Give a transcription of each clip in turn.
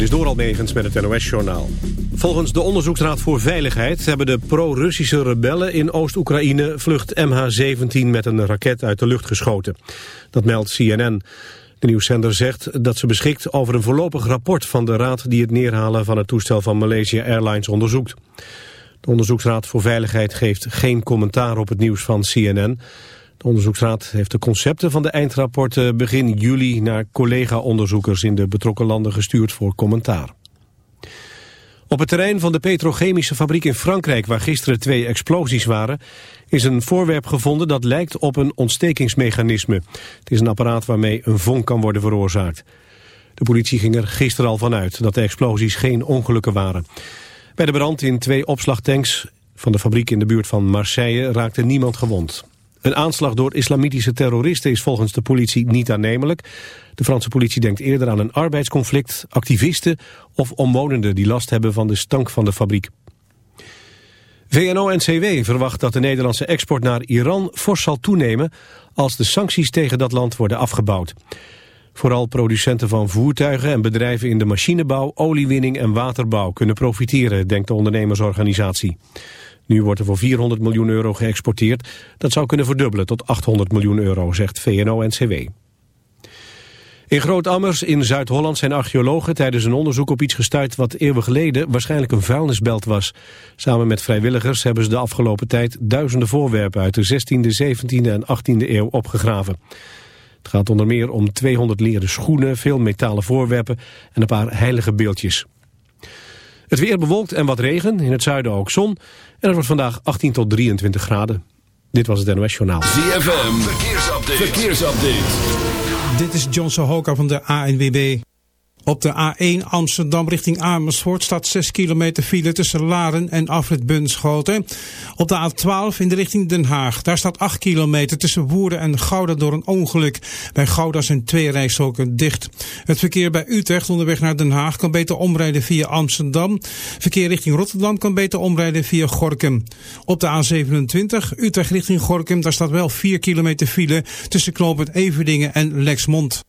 Dit is dooral negens met het NOS-journaal. Volgens de Onderzoeksraad voor Veiligheid hebben de pro-Russische rebellen in Oost-Oekraïne vlucht MH17 met een raket uit de lucht geschoten. Dat meldt CNN. De nieuwszender zegt dat ze beschikt over een voorlopig rapport van de raad die het neerhalen van het toestel van Malaysia Airlines onderzoekt. De Onderzoeksraad voor Veiligheid geeft geen commentaar op het nieuws van CNN. De onderzoeksraad heeft de concepten van de eindrapporten begin juli naar collega-onderzoekers in de betrokken landen gestuurd voor commentaar. Op het terrein van de petrochemische fabriek in Frankrijk, waar gisteren twee explosies waren, is een voorwerp gevonden dat lijkt op een ontstekingsmechanisme. Het is een apparaat waarmee een vonk kan worden veroorzaakt. De politie ging er gisteren al vanuit dat de explosies geen ongelukken waren. Bij de brand in twee opslagtanks van de fabriek in de buurt van Marseille raakte niemand gewond. Een aanslag door islamitische terroristen is volgens de politie niet aannemelijk. De Franse politie denkt eerder aan een arbeidsconflict, activisten of omwonenden die last hebben van de stank van de fabriek. VNO-NCW verwacht dat de Nederlandse export naar Iran fors zal toenemen als de sancties tegen dat land worden afgebouwd. Vooral producenten van voertuigen en bedrijven in de machinebouw, oliewinning en waterbouw kunnen profiteren, denkt de ondernemersorganisatie. Nu wordt er voor 400 miljoen euro geëxporteerd. Dat zou kunnen verdubbelen tot 800 miljoen euro, zegt VNO-NCW. In Groot-Ammers in Zuid-Holland zijn archeologen tijdens een onderzoek op iets gestuurd wat eeuwen geleden waarschijnlijk een vuilnisbelt was. Samen met vrijwilligers hebben ze de afgelopen tijd duizenden voorwerpen uit de 16e, 17e en 18e eeuw opgegraven. Het gaat onder meer om 200 leren schoenen, veel metalen voorwerpen en een paar heilige beeldjes. Het weer bewolkt en wat regen, in het zuiden ook zon. En het wordt vandaag 18 tot 23 graden. Dit was het NOS Journaal. ZFM, verkeersupdate. verkeersupdate. Dit is John Sohoka van de ANWB. Op de A1 Amsterdam richting Amersfoort staat 6 kilometer file tussen Laren en Afrit Bunschoten. Op de A12 in de richting Den Haag. Daar staat 8 kilometer tussen Woerden en Gouda door een ongeluk. Bij Gouda zijn twee rijstroken dicht. Het verkeer bij Utrecht onderweg naar Den Haag kan beter omrijden via Amsterdam. Verkeer richting Rotterdam kan beter omrijden via Gorkum. Op de A27 Utrecht richting Gorkum. Daar staat wel 4 kilometer file tussen knooppunt Everdingen en Lexmond.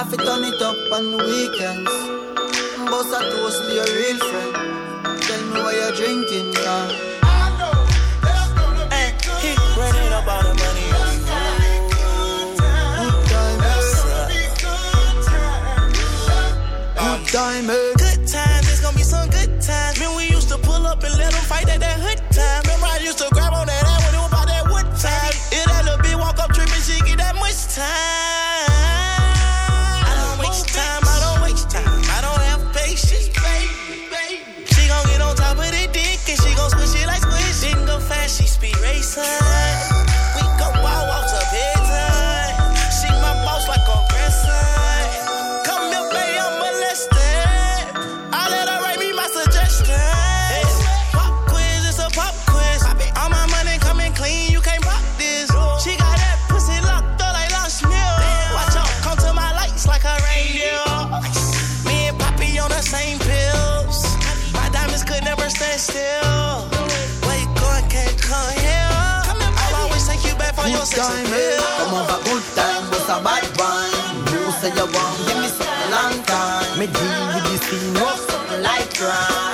I fit turn it up on the weekends. A toast to your real friend. Tell me what you're drinking, yeah. I know running up the money good. time. Come over good time, What's a bad one. You say you want, give me some long time. Me deal with this thing, what's like crime.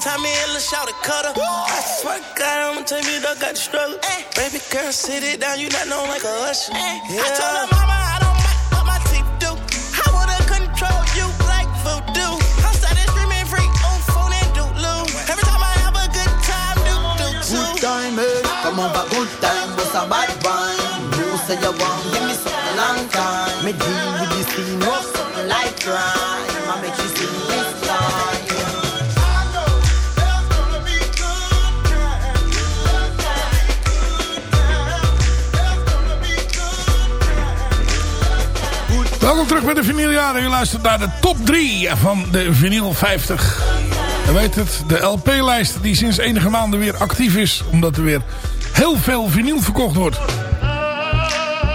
In the summertime, me and Lil Shawty. I swear to God, I'ma tell you, dog got the struggle. Eh. Baby girl, sit it down, you not known like a usher. Eh. Yeah. I told her mama I don't like what my teeth do. I wanna control you like voodoo. I'm started streaming free on phone and doodloo. Every time I have a good time, do do too. good time, hey. Come on back, good time, what's a bad wine? You say you want give me something long time. Me deal with this thing, no something like crime. Welkom terug bij de vinyljaren. U luistert naar de top 3 van de vinyl 50. Je weet het, de LP-lijst die sinds enige maanden weer actief is. Omdat er weer heel veel vinyl verkocht wordt.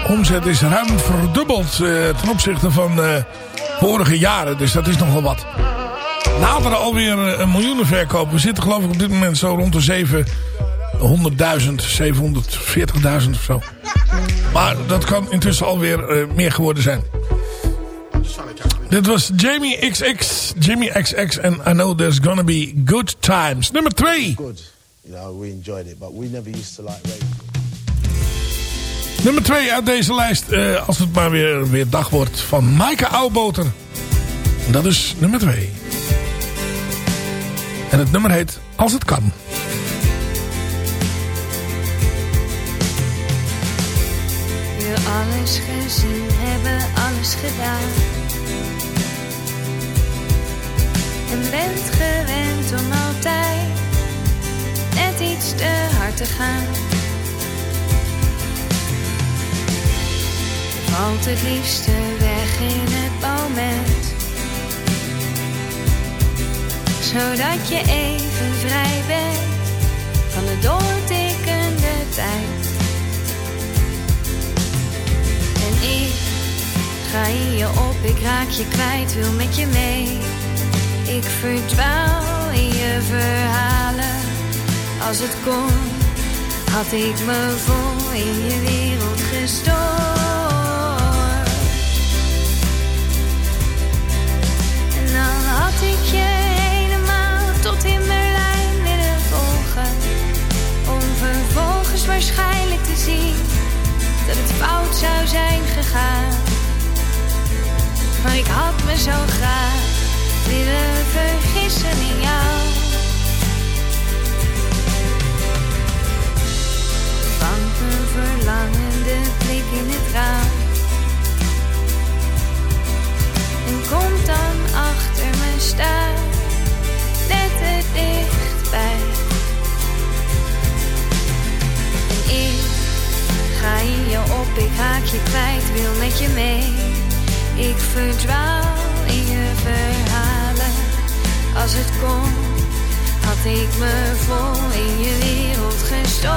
Omzet is ruim verdubbeld eh, ten opzichte van eh, vorige jaren. Dus dat is nogal wat. Naderen alweer eh, een miljoenen verkoop. We zitten geloof ik op dit moment zo rond de 700.000, 740.000 of zo. Maar dat kan intussen alweer eh, meer geworden zijn. Dit was Jamie XX, Jimmy XX en I Know There's Gonna Be Good Times. Nummer 2. good. You know, we enjoyed it, but we never used to like reggae. Nummer 2 uit deze lijst, eh, als het maar weer, weer dag wordt, van Maaike Oudboter. En dat is nummer 2. En het nummer heet Als het kan. Je alles gezien hebben, gedaan. En bent gewend om altijd net iets te hard te gaan. Valt het liefste weg in het moment. Zodat je even vrij bent van de doortikkende tijd. En ik ga je op, ik raak je kwijt, wil met je mee. Ik verdwaal in je verhalen. Als het kon, had ik me vol in je wereld gestoord. En dan had ik je helemaal tot in Berlijn willen volgen. Om vervolgens waarschijnlijk te zien dat het fout zou zijn gegaan. Maar ik had me zo graag willen vergissen in jou. Vangt een verlangende blik in het raam. En komt dan achter me staan, net te dichtbij. En ik ga in je op, ik haak je kwijt, wil met je mee. Ik verdwaal in je verhalen. Als het kon, had ik me vol in je wereld gestoord.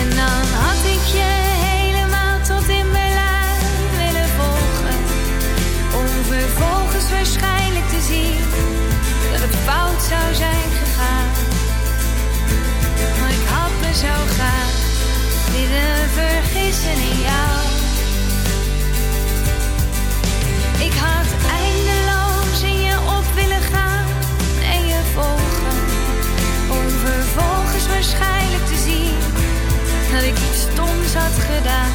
En dan had ik je helemaal tot in Berlijn willen volgen. Om vervolgens waarschijnlijk te zien dat het fout zou zijn gegaan. Maar ik had me zo graag willen vergissen in jou. Ik had eindeloos in je op willen gaan en je volgen. Om vervolgens waarschijnlijk te zien dat ik iets stoms had gedaan.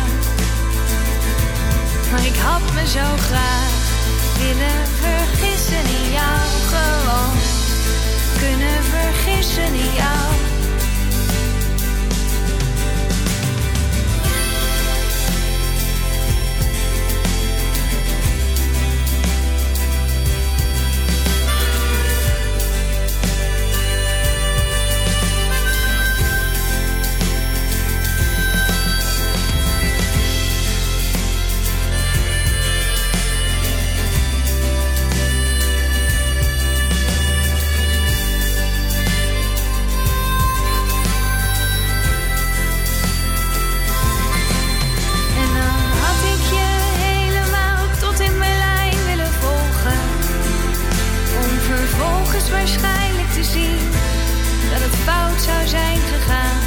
Maar ik had me zo graag willen vergissen in jou. Gewoon kunnen vergissen in jou. Waarschijnlijk te zien dat het fout zou zijn gegaan.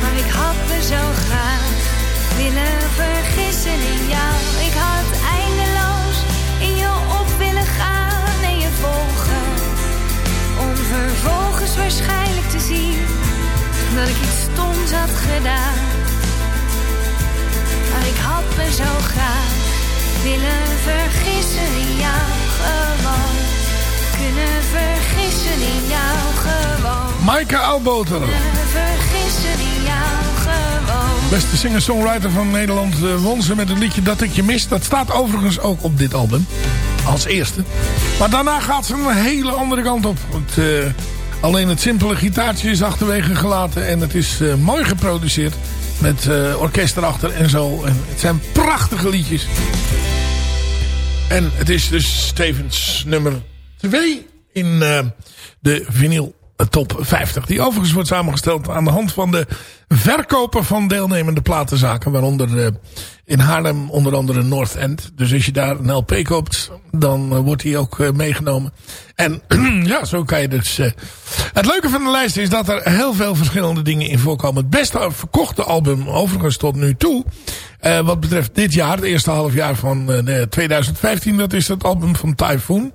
Maar ik had me zo graag willen vergissen in jou. Ik had eindeloos in je op willen gaan en je volgen. Om vervolgens waarschijnlijk te zien dat ik iets stoms had gedaan. Maar ik had me zo graag willen vergissen in jou Kunnen vergissen in jou gewoon. Maaike Oudboter. Gewoon. Beste singer-songwriter van Nederland eh, won ze met het liedje Dat ik je mis. Dat staat overigens ook op dit album. Als eerste. Maar daarna gaat ze een hele andere kant op. Eh, alleen het simpele gitaartje is achterwege gelaten. En het is eh, mooi geproduceerd. Met orkest erachter en zo. Het zijn prachtige liedjes. En het is dus Stevens nummer 2 in eh, de vinyl top 50. Die overigens wordt samengesteld aan de hand van de verkoper van deelnemende platenzaken. Waaronder eh, in Haarlem onder andere North End. Dus als je daar een LP koopt, dan eh, wordt die ook eh, meegenomen. En ja, zo kan je dus... eh, het leuke van de lijst is dat er heel veel verschillende dingen in voorkomen. Het beste verkochte album overigens tot nu toe... eh, wat betreft dit jaar, het eerste halfjaar van eh, 2015... dat is het album van Typhoon.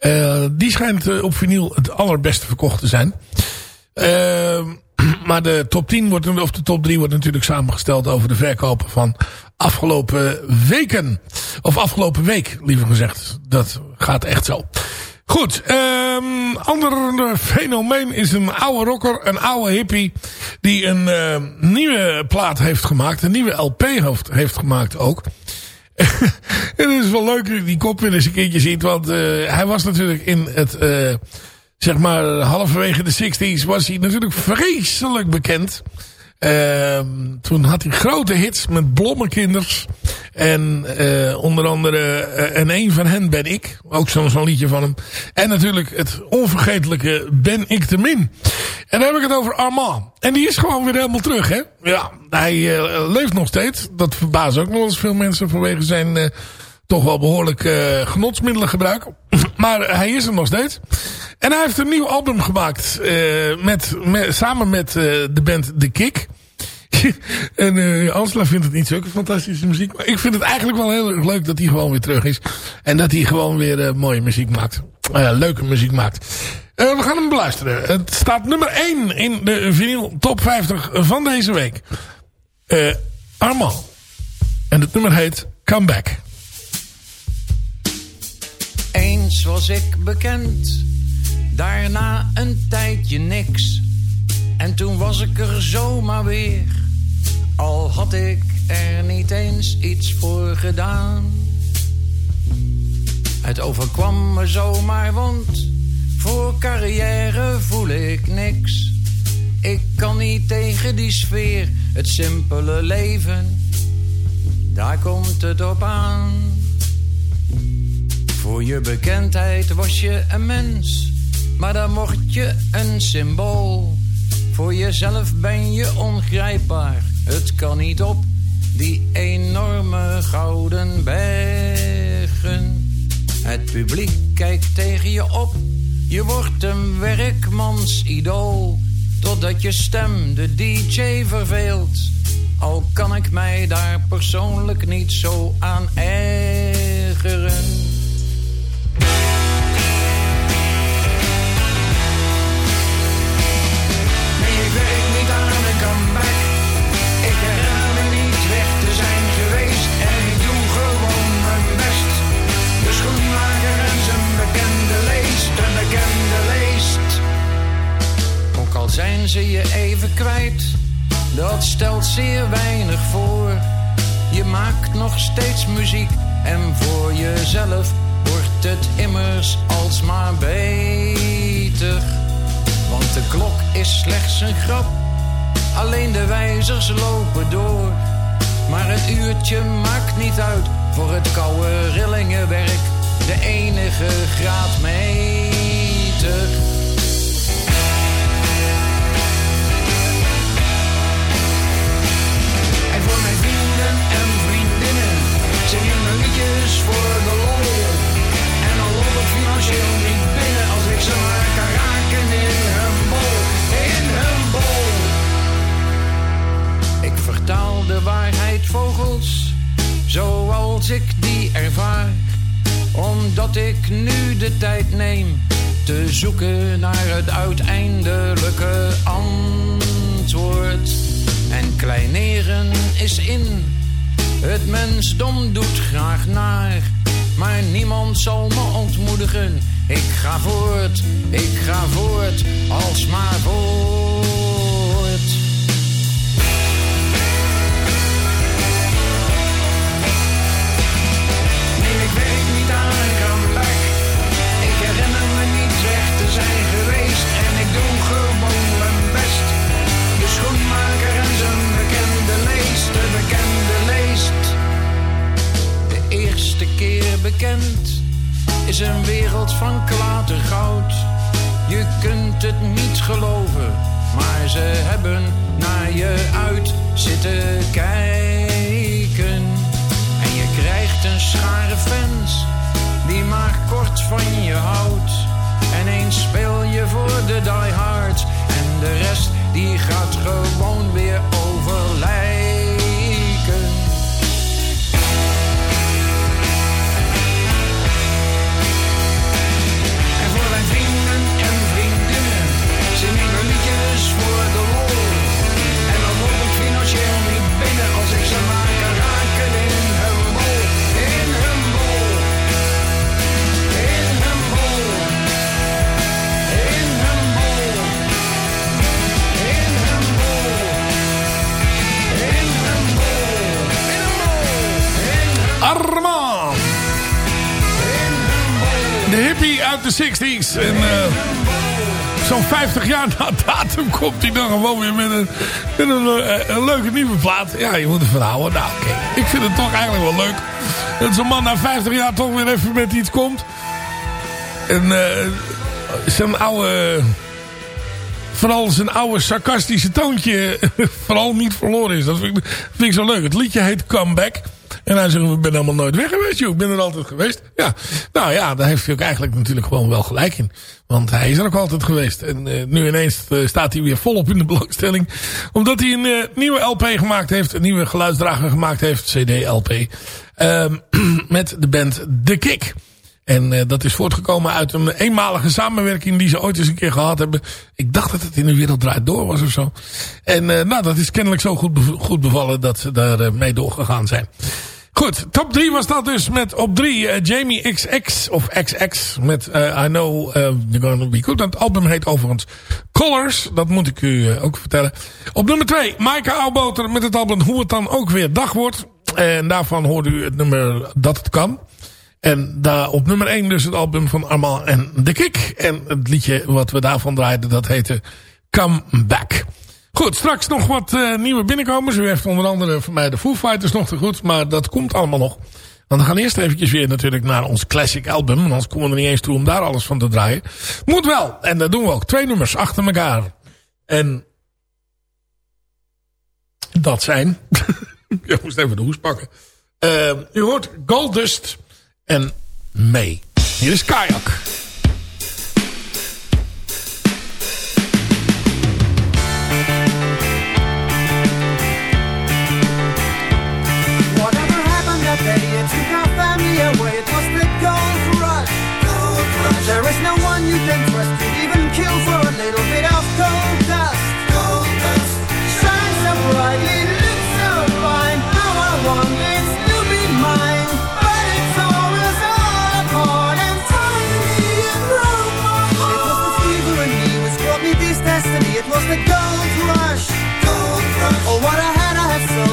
Eh, die schijnt eh, op vinyl het allerbeste verkocht te zijn. Eh, maar de top 10 wordt, of de top 3 wordt natuurlijk samengesteld over de verkopen van afgelopen weken. Of afgelopen week, liever gezegd. Dat gaat echt zo. Goed, um, ander fenomeen is een oude rocker, een oude hippie... die een uh, nieuwe plaat heeft gemaakt, een nieuwe LP heeft, heeft gemaakt ook... het is wel leuk dat je die kop weer eens een keertje ziet. Want uh, hij was natuurlijk in het, uh, zeg maar, halverwege de 60s was hij natuurlijk vreselijk bekend. Uh, toen had hij grote hits met Blommekinders. En uh, onder andere, uh, en een van hen ben ik. Ook zo'n zo liedje van hem. En natuurlijk het onvergetelijke Ben ik te min. En dan heb ik het over Armand. En die is gewoon weer helemaal terug, hè. Ja, hij uh, leeft nog steeds. Dat verbaast ook nog eens veel mensen vanwege zijn toch wel behoorlijk uh, genotsmiddelen gebruik. maar hij is er nog steeds. En hij heeft een nieuw album gemaakt. met, met, samen met de band The Kick. en uh, Ansela vindt het niet zulke fantastische muziek. Maar ik vind het eigenlijk wel heel erg leuk dat hij gewoon weer terug is. En dat hij gewoon weer mooie muziek maakt. Leuke muziek maakt. We gaan hem beluisteren. Het staat nummer 1 in de vinyl top 50 van deze week. Armand. En het nummer heet Come Back. Eens was ik bekend. Daarna een tijdje niks. En toen was ik er zomaar weer. Al had ik er niet eens iets voor gedaan. Het overkwam me zomaar, want voor carrière voel ik niks. Ik kan niet tegen die sfeer, het simpele leven. Daar komt het op aan. Voor je bekendheid was je een mens, maar dan word je een symbool. Voor jezelf ben je ongrijpbaar, het kan niet op, die enorme gouden bergen. Het publiek kijkt tegen je op, je wordt een werkmansidool. Totdat je stem de DJ verveelt. Al kan ik mij daar persoonlijk niet zo aan ergeren. Zijn ze je even kwijt. Dat stelt zeer weinig voor. Je maakt nog steeds muziek. En voor jezelf wordt het immers alsmaar beter. Want de klok is slechts een grap. Alleen de wijzers lopen door. Maar het uurtje maakt niet uit. Voor het koude rillingenwerk. De enige graadmeter. voor de lol. En dan loopt financieel niet binnen als ik ze maar kan raken in hun bol, in hun bol. Ik vertaal de waarheid vogels, zoals ik die ervaar. Omdat ik nu de tijd neem te zoeken naar het uiteindelijke antwoord. En kleineren is in het mensdom doet graag naar. Maar niemand zal me ontmoedigen. Ik ga voort, ik ga voort, alsmaar voort. Een wereld van klatergoud. Je kunt het niet geloven, maar ze hebben naar je uit zitten kijken. En je krijgt een schare fans die maar kort van je houdt. En eens speel je voor de diehards en de rest die gaat gewoon weer overlijken. De hippie uit de 60s. En eh, zo'n 50 jaar na datum komt hij dan gewoon weer met een, met een, eh, een leuke nieuwe plaat. Ja, je moet ervan houden. Nou, oké. Ik vind het toch eigenlijk wel leuk. Dat zo'n man na 50 jaar toch weer even met iets komt. En eh, zijn oude... Vooral zijn oude sarcastische toontje vooral niet verloren is. Dat vind ik, vind ik zo leuk. Het liedje heet Comeback. En hij zegt, ik ben helemaal nooit weg geweest, joh. Ik ben er altijd geweest. Ja, nou ja, daar heeft hij ook eigenlijk natuurlijk gewoon wel gelijk in. Want hij is er ook altijd geweest. En uh, nu ineens uh, staat hij weer volop in de belangstelling. Omdat hij een uh, nieuwe LP gemaakt heeft. Een nieuwe geluidsdrager gemaakt heeft. CD-LP. ehm, met de band The Kick. En uh, dat is voortgekomen uit een eenmalige samenwerking die ze ooit eens een keer gehad hebben. Ik dacht dat het in de wereld draait door was of zo. En uh, nou, dat is kennelijk zo goed, goed bevallen dat ze daar uh, mee doorgegaan zijn. Goed, top 3 was dat dus met op 3 Jamie XX of XX met I Know You're Gonna Be Good. Het album heet overigens Colors, dat moet ik u ook vertellen. Op nummer 2 Maaike Auwboter met het album Hoe het dan ook weer dag wordt. En daarvan hoorde u het nummer Dat het kan. En daar op nummer 1 dus het album van Armand en The Kick. En het liedje wat we daarvan draaiden, dat heette Come Back. Goed, straks nog wat uh, nieuwe binnenkomers. U heeft onder andere voor mij de Foo Fighters nog te goed. Maar dat komt allemaal nog. Want we gaan eerst eventjes weer natuurlijk naar ons classic album. Want anders komen we er niet eens toe om daar alles van te draaien. Moet wel. En dat doen we ook. Twee nummers achter elkaar. En dat zijn... Ik moest even de hoes pakken. Uh, u hoort Goldust en May. Hier is Kayak.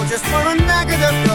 Just for a nugget of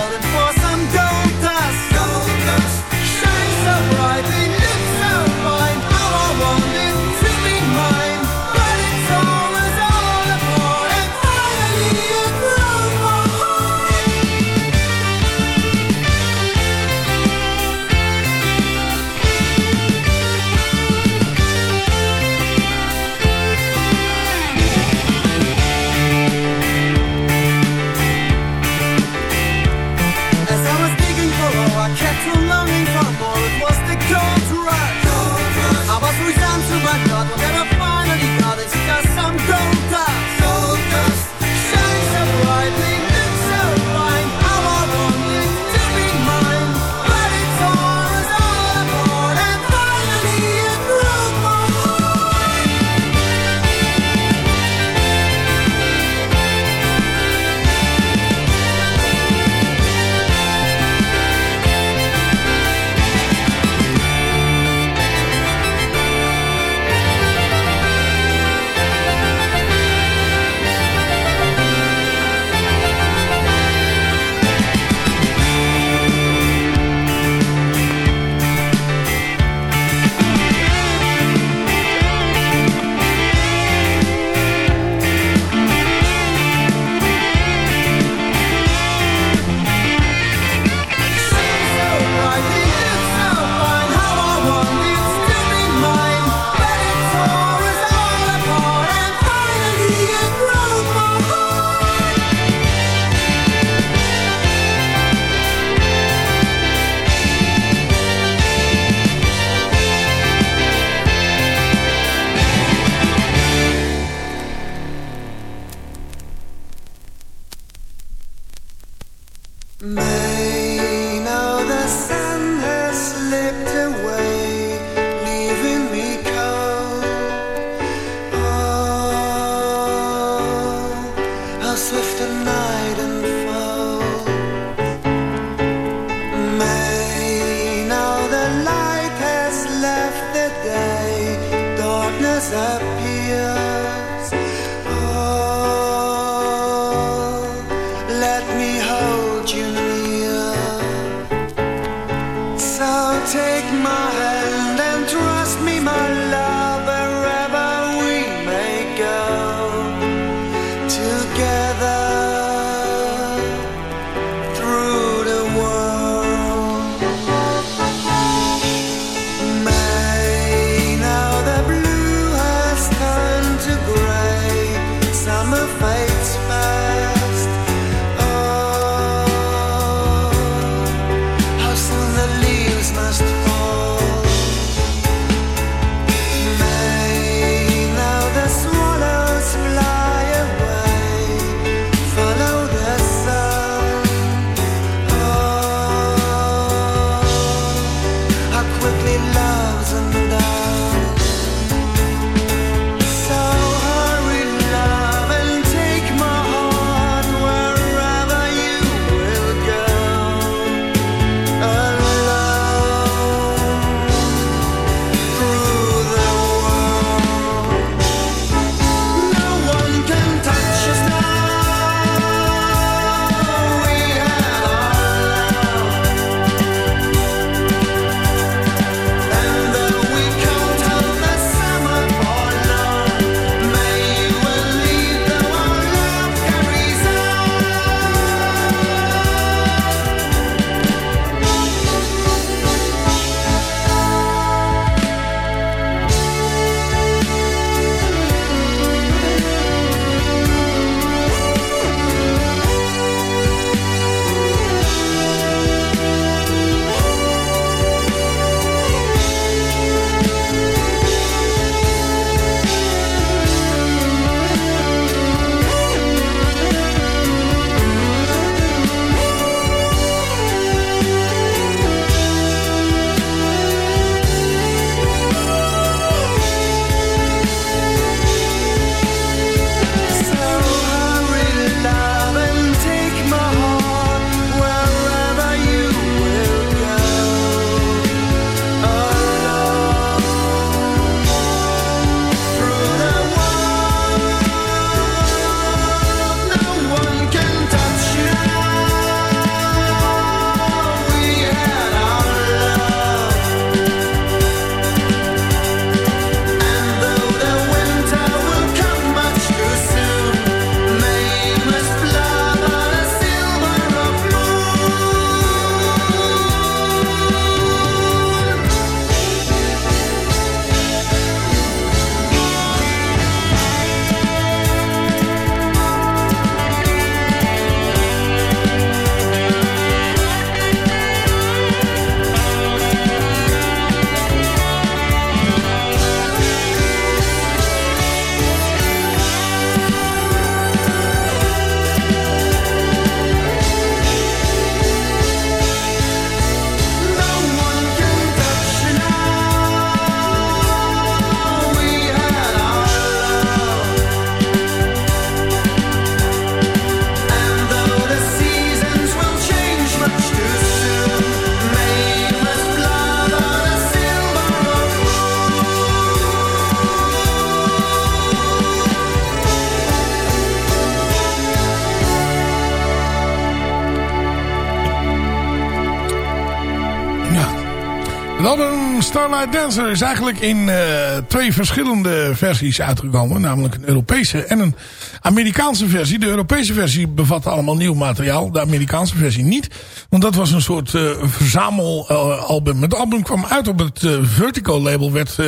Dancer is eigenlijk in eh, twee verschillende versies uitgekomen. Namelijk een Europese en een Amerikaanse versie. De Europese versie bevatte allemaal nieuw materiaal. De Amerikaanse versie niet. Want dat was een soort eh, verzamelalbum. het album kwam uit op het eh, Vertigo label. Werd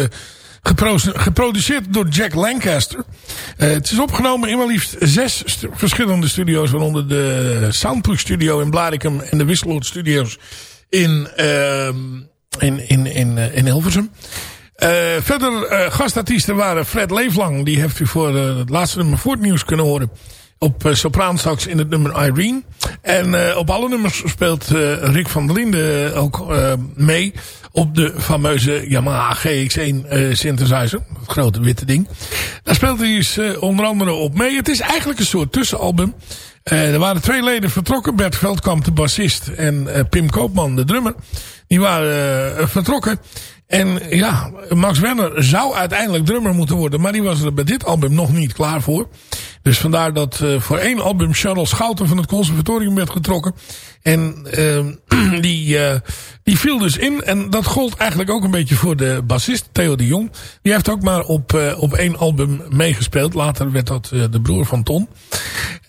gepro- geproduceerd door Jack Lancaster. Het is opgenomen in maar liefst zes verschillende studio's. Waaronder de Soundpush Studio in Blarikum en de Wisseloord Studios in... in, in, in, eh, in Hilversum. Eh, verder eh, gastartiesten waren Fred Leeflang. Die heeft u voor het laatste nummer voor het nieuws kunnen horen. Op sopraansax in het nummer Irene. En op alle nummers speelt Rick van der Linden ook mee. Op de fameuze Yamaha GX1 uh, synthesizer. Het grote witte ding. Daar speelt hij dus, onder andere op mee. Het is eigenlijk een soort tussenalbum. Uh, er waren twee leden vertrokken. Bert Veldkamp, de bassist. En uh, Pim Koopman, de drummer. Die waren uh, vertrokken. En ja, Max Werner zou uiteindelijk drummer moeten worden. Maar die was er bij dit album nog niet klaar voor. Dus vandaar dat uh, voor één album Charles Schouten van het conservatorium werd getrokken. En uh, die, uh, die viel dus in. En dat gold eigenlijk ook een beetje voor de bassist Theo de Jong. Die heeft ook maar op, uh, op één album meegespeeld. Later werd dat de broer van Ton.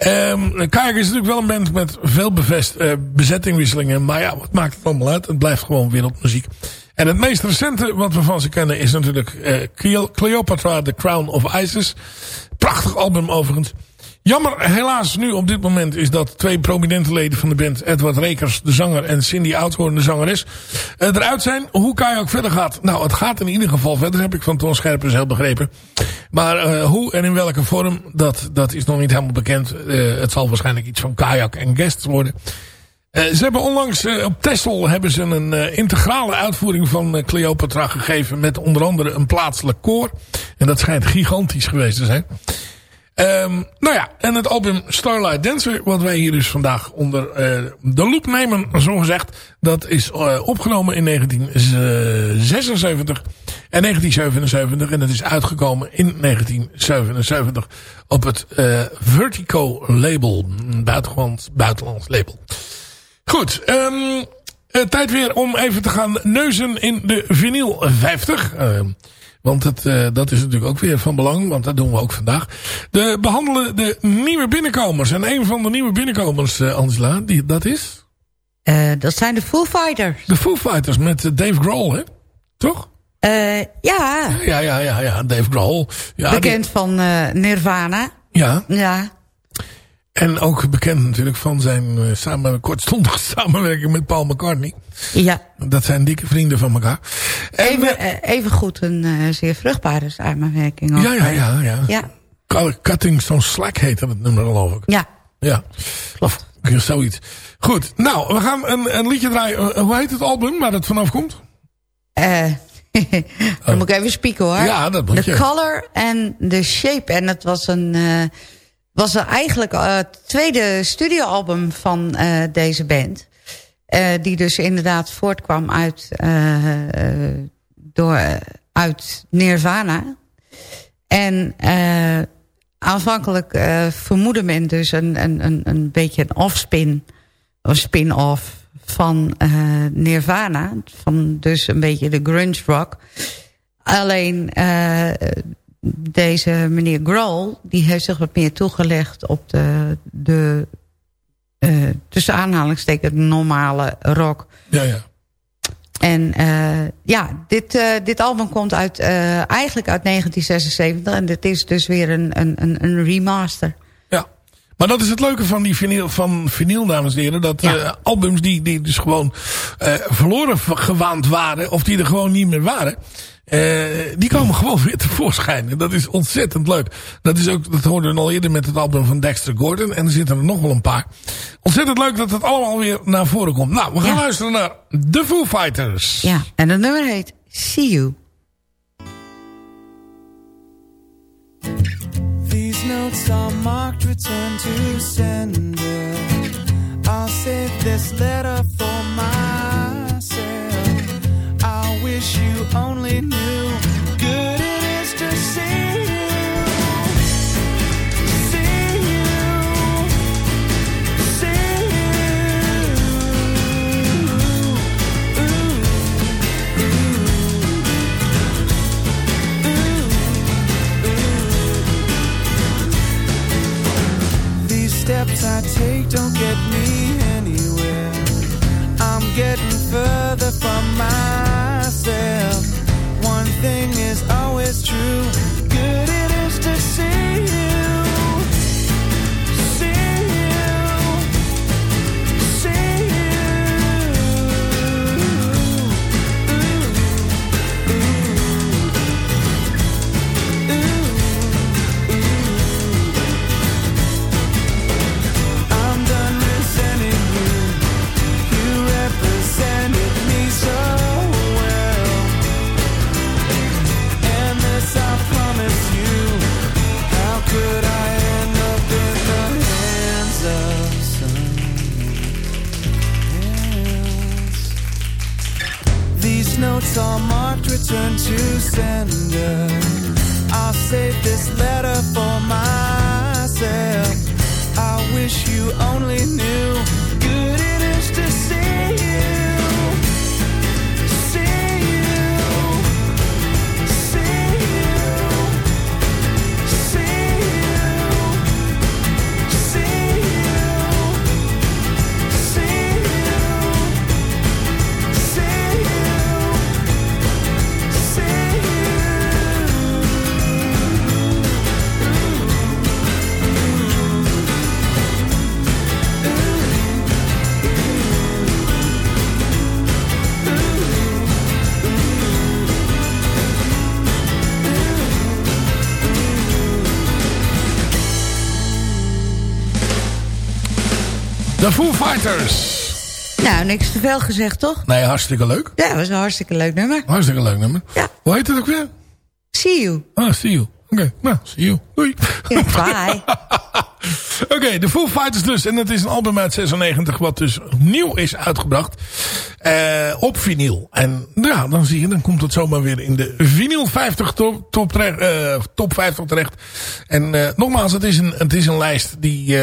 Um, Kajak is natuurlijk wel een band met veel bevest, bezettingwisselingen. Maar ja, wat maakt het allemaal uit? Het blijft gewoon wereldmuziek. En het meest recente wat we van ze kennen is natuurlijk uh, Cleopatra, The Crown of Isis. Prachtig album overigens. Jammer helaas nu op dit moment is dat twee prominente leden van de band... Edward Rekers, de zanger, en Cindy Oudhoorn, de zangeres... Uh, eruit zijn. Hoe ook verder gaat? Nou, het gaat in ieder geval verder, heb ik van Ton Scherpers heel begrepen. Maar uh, hoe en in welke vorm, dat, dat is nog niet helemaal bekend. Het zal waarschijnlijk iets van kajak en guests worden... Uh, ze hebben onlangs uh, op Texel hebben ze een uh, integrale uitvoering van Cleopatra gegeven. Met onder andere een plaatselijk koor. En dat schijnt gigantisch geweest te zijn. Um, nou ja, en het album Starlight Dancer, wat wij hier dus vandaag onder de loep nemen, zo gezegd. Dat is opgenomen in 1976 en 1977. En dat is uitgekomen in 1977 op het Vertigo label. Buitenlands, buitenlands label. Goed, um, tijd weer om even te gaan neuzen in de vinyl 50. Uh, want het, uh, dat is natuurlijk ook weer van belang, want dat doen we ook vandaag. We behandelen de nieuwe binnenkomers. En een van de nieuwe binnenkomers, uh, Angela, die, dat is? dat zijn de Foo Fighters. De Foo Fighters met Dave Grohl, hè? Toch? ja. Ja, ja, ja, ja, Dave Grohl. Ja, Bekend die... van Nirvana. Ja. Ja. En ook bekend natuurlijk van zijn uh, samen, kortstondige samenwerking met Paul McCartney. Ja. Dat zijn dikke vrienden van elkaar. En, even, uh, even goed een uh, zeer vruchtbare samenwerking. Ook, ja, ja, ja, ja. ja. Cutting Some Slack heette het nummer geloof ik. Ja. Ja. Of zoiets. Goed. Nou, we gaan een, een liedje draaien. hoe heet het album waar het vanaf komt? Eh... Dan moet ik even spieken hoor. Ja, dat moet The je. Color and the Shape. En het was een was eigenlijk uh, het tweede studioalbum van uh, deze band. Uh, die dus inderdaad voortkwam uit, door, uit Nirvana. En aanvankelijk vermoedde men dus een, een, een, een beetje een offspin, een spin-off van Nirvana. Van dus een beetje de grunge rock. Alleen deze meneer Grohl, die heeft zich wat meer toegelegd op de, de uh, tussen aanhalingstekens normale rock. Ja, ja. En uh, ja, dit, uh, dit album komt uit, eigenlijk uit 1976 en dit is dus weer een, een, een remaster. Ja, maar dat is het leuke van die vinyl, van vinyl dames en heren. Dat ja. albums die, die dus gewoon verloren gewaand waren of die er gewoon niet meer waren... Uh, die komen gewoon weer tevoorschijn. En dat is ontzettend leuk. Dat, is ook, dat hoorden we al eerder met het album van Dexter Gordon. En er zitten er nog wel een paar. Ontzettend leuk dat het allemaal weer naar voren komt. Nou, we gaan ja. luisteren naar The Foo Fighters. Ja, en het nummer heet See You. These notes are marked return to sender. I'll save this letter for myself. Wish you only knew good it is to see you, see you, see you. These steps I take don't get me De Foo Fighters. Nou, niks te veel gezegd, toch? Nee, hartstikke leuk. Ja, dat was een hartstikke leuk nummer. Hartstikke leuk nummer. Ja. Hoe heet het ook weer? See you. Ah, see you. Oké, nou, see you. Doei. Bye. Oké, de Foo Fighters dus. En dat is een album uit 96 wat dus nieuw is uitgebracht. eh, op vinyl. En ja, dan zie je, dan komt het zomaar weer in de vinyl 50 top, top, eh, top 50 terecht. En eh, nogmaals, het is, een, het is een lijst die,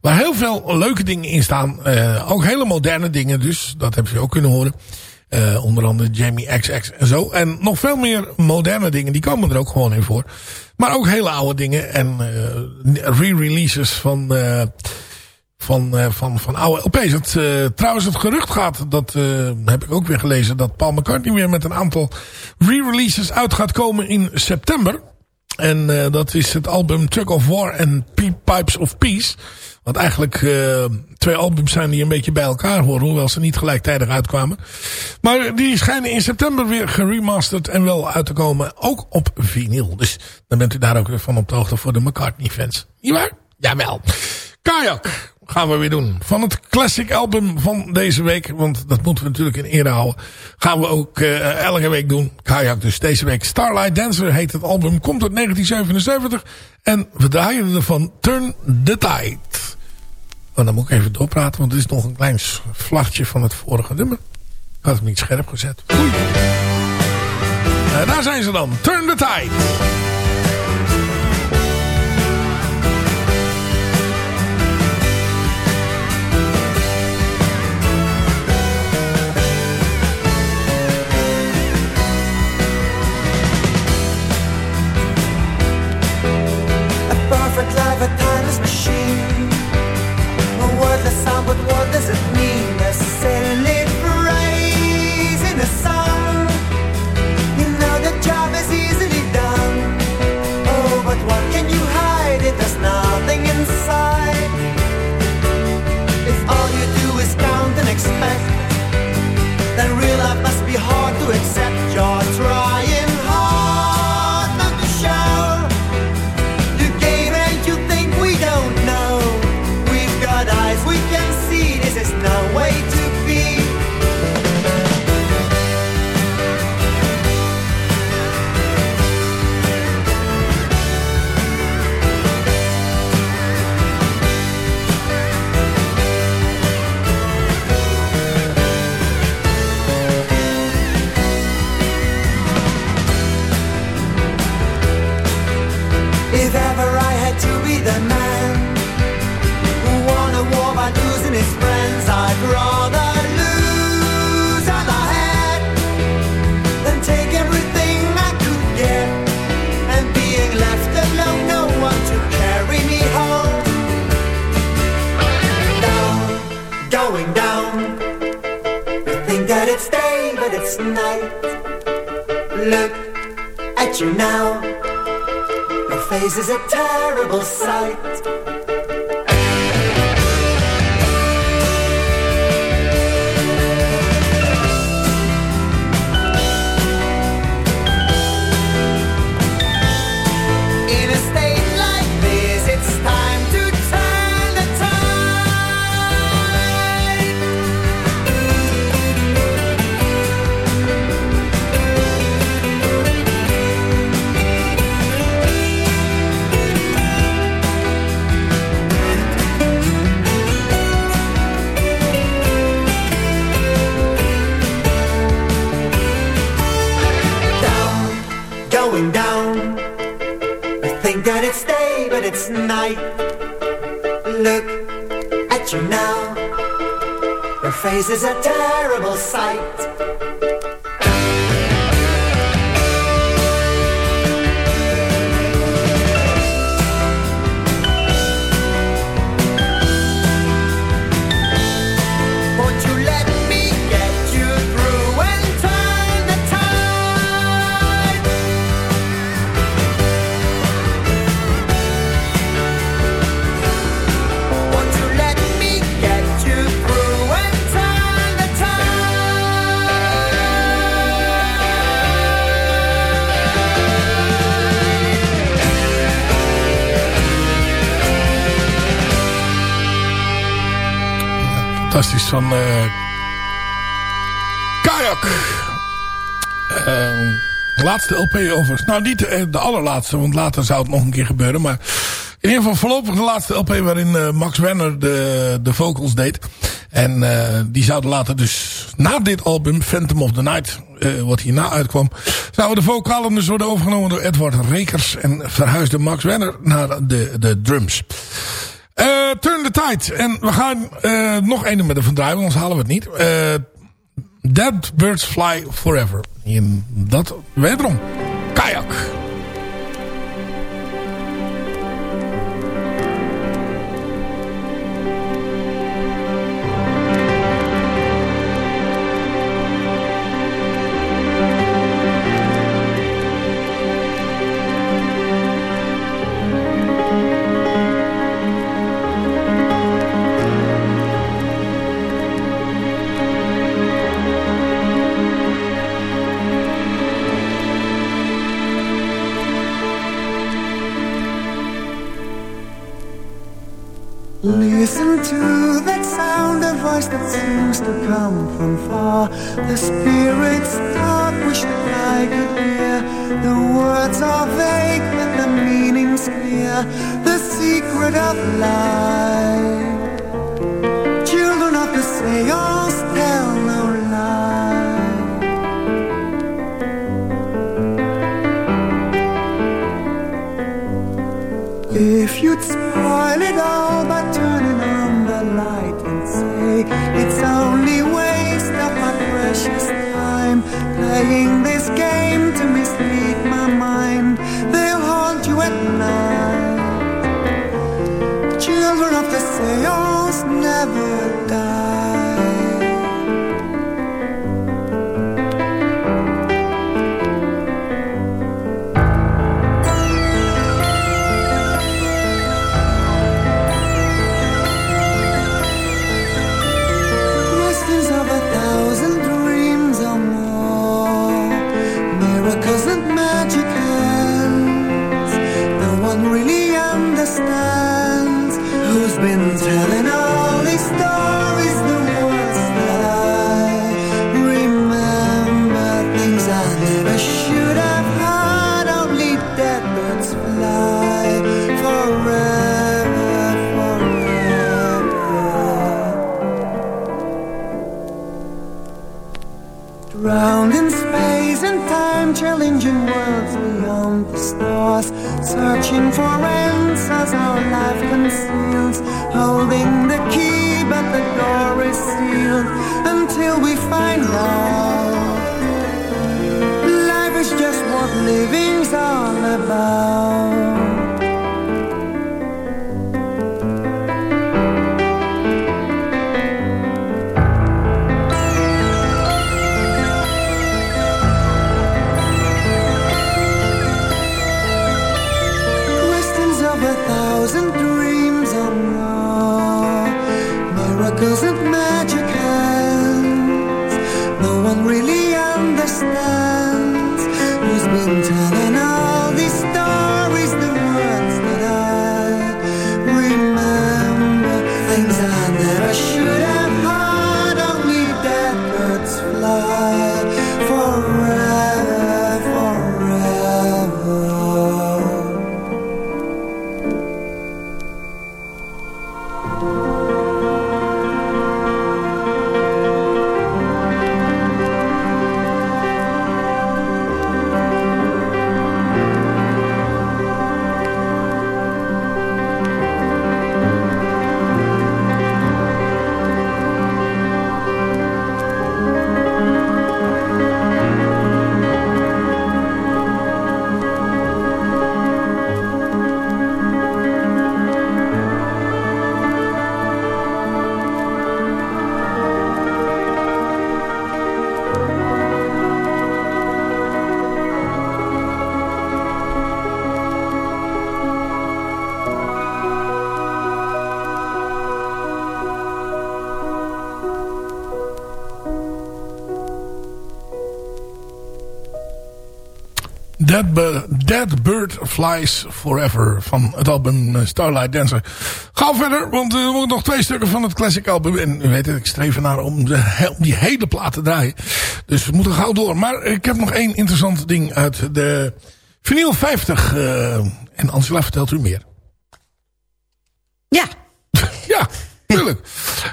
waar heel veel leuke dingen in staan. Ook hele moderne dingen dus. Dat hebben ze ook kunnen horen. Eh, onder andere Jamie XX en zo. En nog veel meer moderne dingen. Die komen er ook gewoon in voor. Maar ook hele oude dingen. En eh, re-releases van, eh, van, van, van oude LP's. Trouwens, het gerucht gaat, dat heb ik ook weer gelezen... dat Paul McCartney weer met een aantal re-releases uit gaat komen in september. En dat is het album Tug of War en Pipes of Peace. Wat eigenlijk eh, twee albums zijn die een beetje bij elkaar horen. Hoewel ze niet gelijktijdig uitkwamen. Maar die schijnen in september weer geremasterd en wel uit te komen. Ook op vinyl. Dus dan bent u daar ook weer van op de hoogte voor de McCartney fans. Waar? Jawel. Kajak gaan we weer doen. Van het classic album van deze week. Want dat moeten we natuurlijk in ere houden. Gaan we ook uh, elke week doen. Kajak dus deze week. Starlight Dancer heet het album. Komt uit 1977. En we draaien ervan Turn the Tide. Oh, dan moet ik even doorpraten. Want het is nog een klein vlagje van het vorige nummer. Ik had hem niet scherp gezet. Oei. Uh, daar zijn ze dan. Turn the Tide. Is a terrible sight. Van eh Kayak. Ehm, laatste LP overigens. Nou, niet de, allerlaatste, want later zou het nog een keer gebeuren. Maar in ieder geval voorlopig de laatste LP waarin eh, Max Werner de, de vocals deed. En eh, die zouden later dus na dit album, Phantom of the Night, wat hierna uitkwam, zouden de vocalen dus worden overgenomen door Edward Rekers. En verhuisde Max Werner naar de, de drums. En we gaan eh, nog een met een draaien, anders halen we het niet. Eh, Dead Birds Fly Forever. En dat wederom. Kayak. From far. The spirits talk, wish that I could hear. The words are vague, but the meaning's clear. The secret of life. That Bird Flies Forever van het album eh, Starlight Dancer. Ga verder, want eh, er moeten nog twee stukken van het classic album. En u weet het, ik streef ernaar om, de, om die hele plaat te draaien. Dus we moeten gauw door. Maar ik heb nog één interessant ding uit de vinyl 50. eh, en Angela vertelt u meer. Ja. ja, tuurlijk.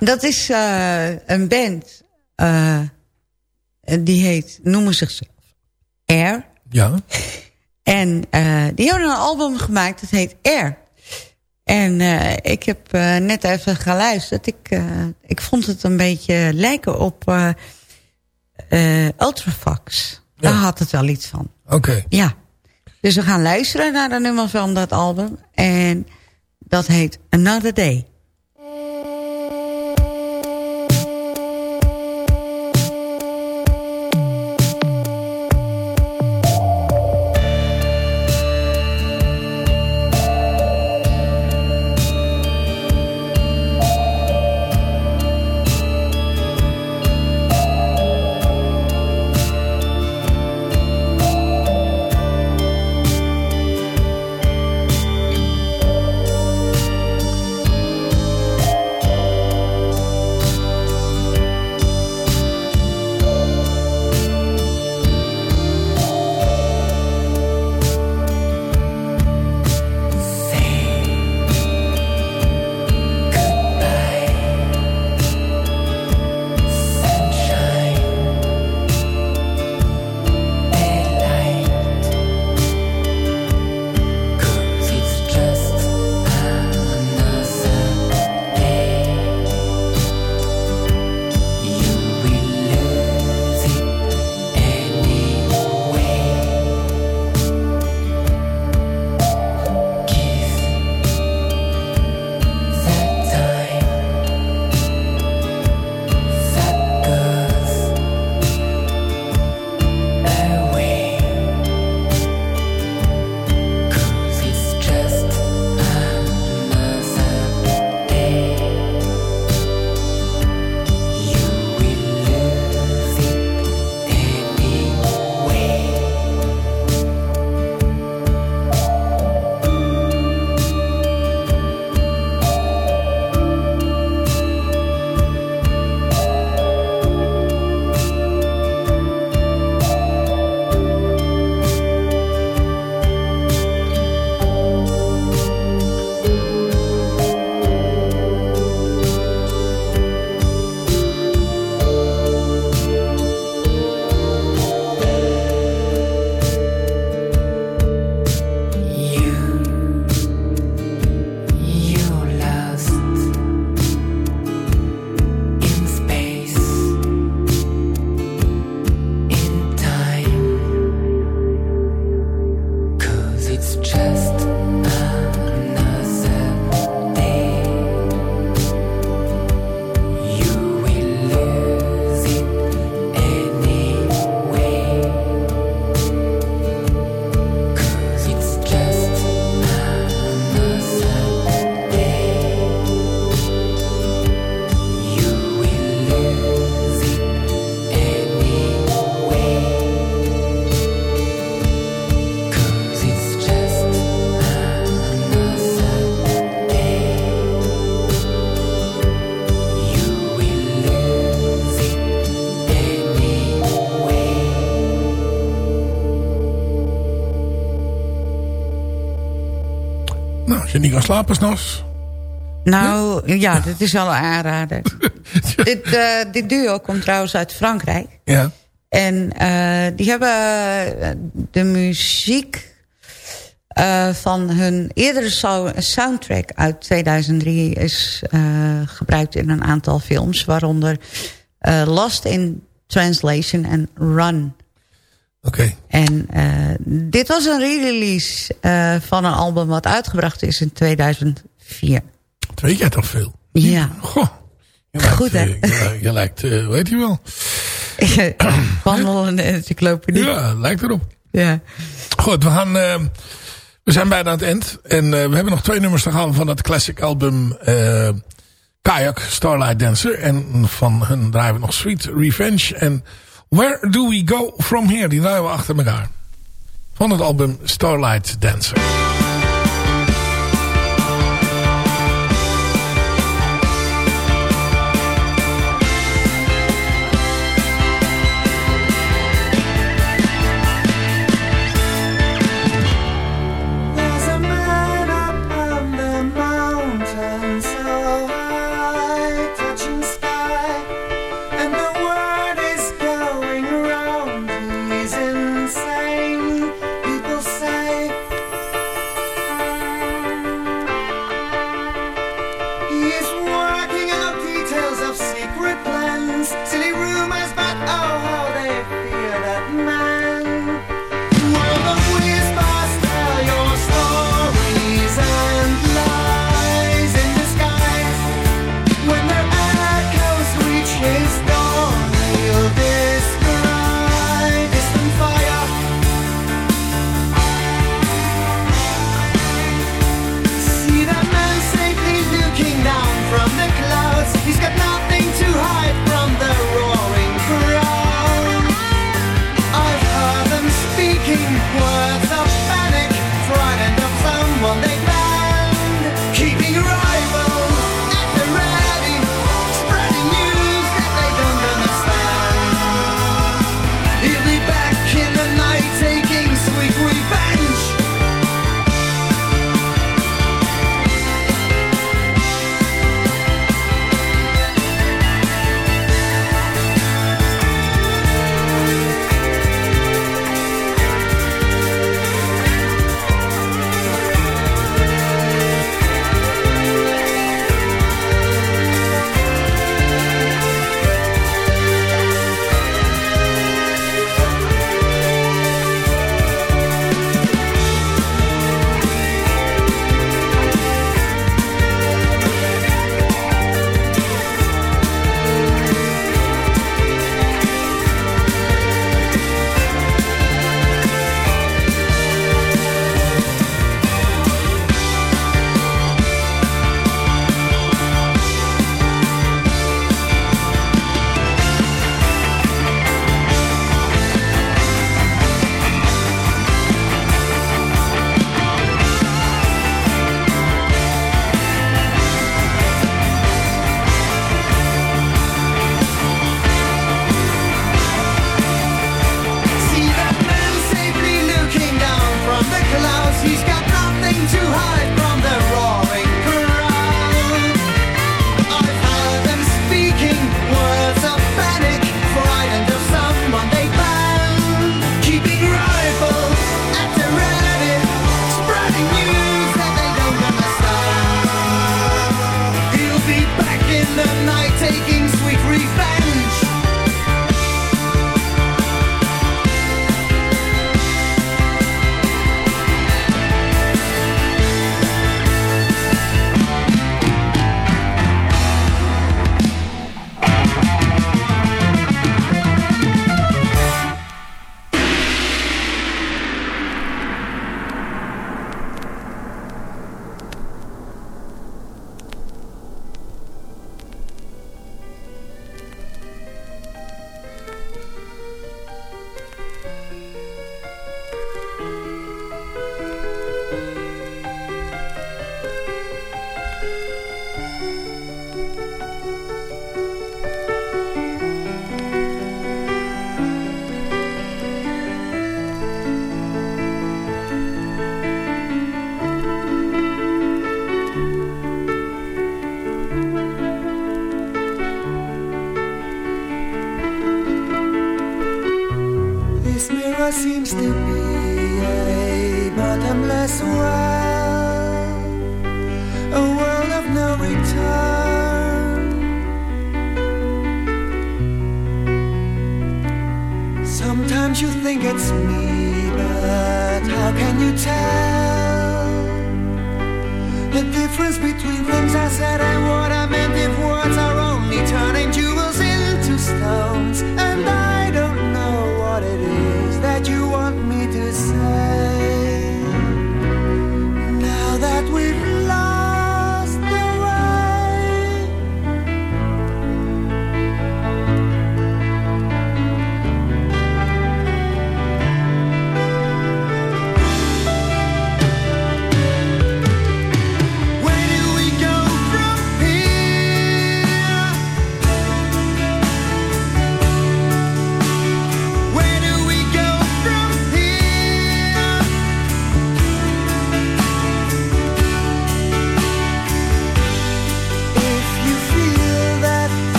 Dat is eh, een band. eh, die heet, noemen zichzelf Air. Ja. En eh, die hebben een album gemaakt, dat heet Air. En eh, ik heb eh, net even geluisterd. Ik, eh, ik vond het een beetje lijken op Ultrafax. Daar had het wel iets van. Oké. Ja. Dus we gaan luisteren naar de nummer van dat album. En dat heet Another Day. Slapen s'nachts. Nou, ja, dit is wel een aanrader. dit, eh, dit duo komt trouwens uit Frankrijk. Ja. En eh, die hebben eh, de muziek van hun eerdere so- soundtrack uit 2003... is gebruikt in een aantal films. Waaronder Lost in Translation en Run. Oké. En eh, dit was een re-release eh, van een album wat uitgebracht is in 2004. Dat weet jij toch veel? Ja. Goh. Je lijkt, Goed, hè? eh, Je, je lijkt, weet je wel. Wandelende encyclopedie. Ja, lijkt erop. Ja. Goed, we gaan... we zijn bijna aan het eind. En we hebben nog twee nummers te gaan van het classic album eh Kayak Starlight Dancer. En van hun draaien we nog Sweet Revenge. En Where Do We Go From Here? Die draaien we achter elkaar. van het album Starlight Dancer.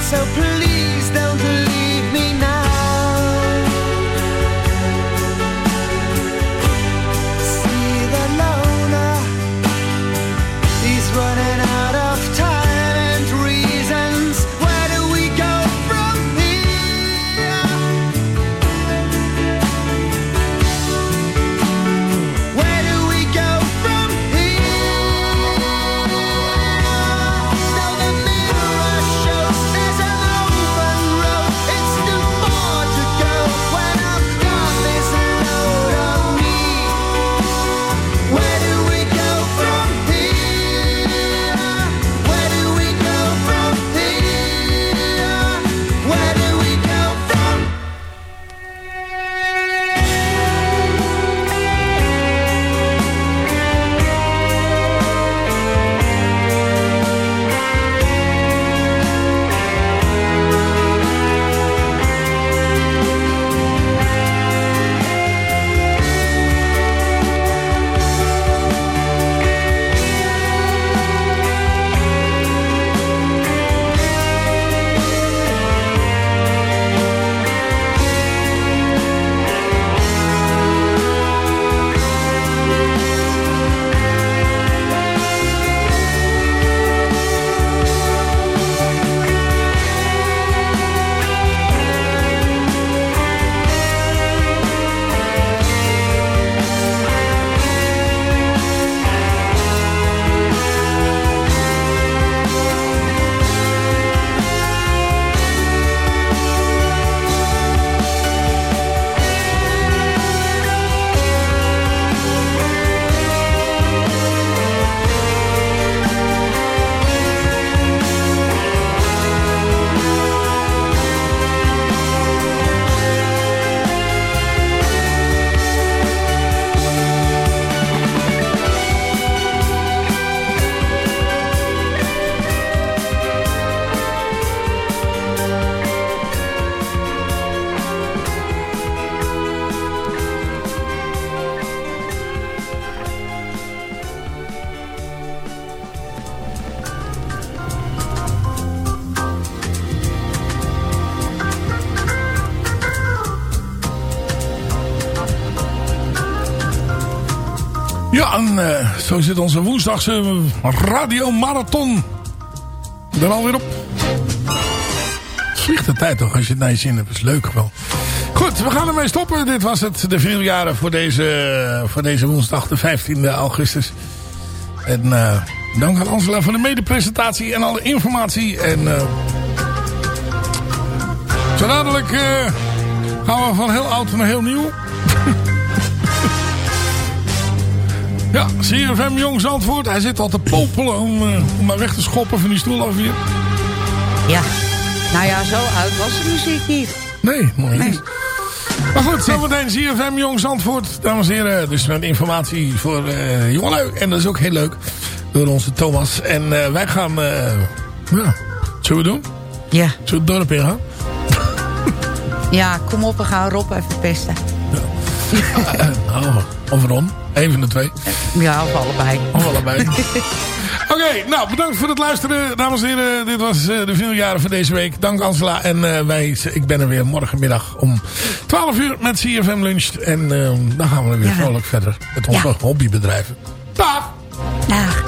so please. Zo zit onze woensdagse radiomarathon er alweer op. Vliegt de tijd toch als je het naar je zin hebt. is leuk gewoon. Goed, we gaan ermee stoppen. Dit was het, de veeljaren voor deze, voor deze woensdag, de 15e augustus. En eh, dank aan Angela voor de medepresentatie en alle informatie. En eh zo dadelijk eh, gaan we van heel oud naar heel nieuw. Ja, CFM Jong Zandvoort. Hij zit al te popelen om, eh, om maar weg te schoppen van die stoel af hier. Ja. Nou ja, zo oud was de muziek niet. Nee, mooi niet. Maar goed, zometeen CFM Jong Zandvoort. Dames en heren, dus met informatie voor eh jongelui. En dat is ook heel leuk. Door onze Thomas. En eh, wij gaan... ja, zullen we doen? Ja. Zullen we het dorp in gaan? Ja, kom op, we gaan Rob even pesten. nou, of Ron. Eén van de twee. Ja, of allebei. Of allebei. Oké, nou bedankt voor het luisteren. Dames en heren, dit was eh, de veeljaren van deze week. Dank Angela. En eh, wij, ik ben er weer morgenmiddag om 12 uur met CFM Lunch. En eh, dan gaan we weer vrolijk verder met onze hobbybedrijven. Dag! Dag.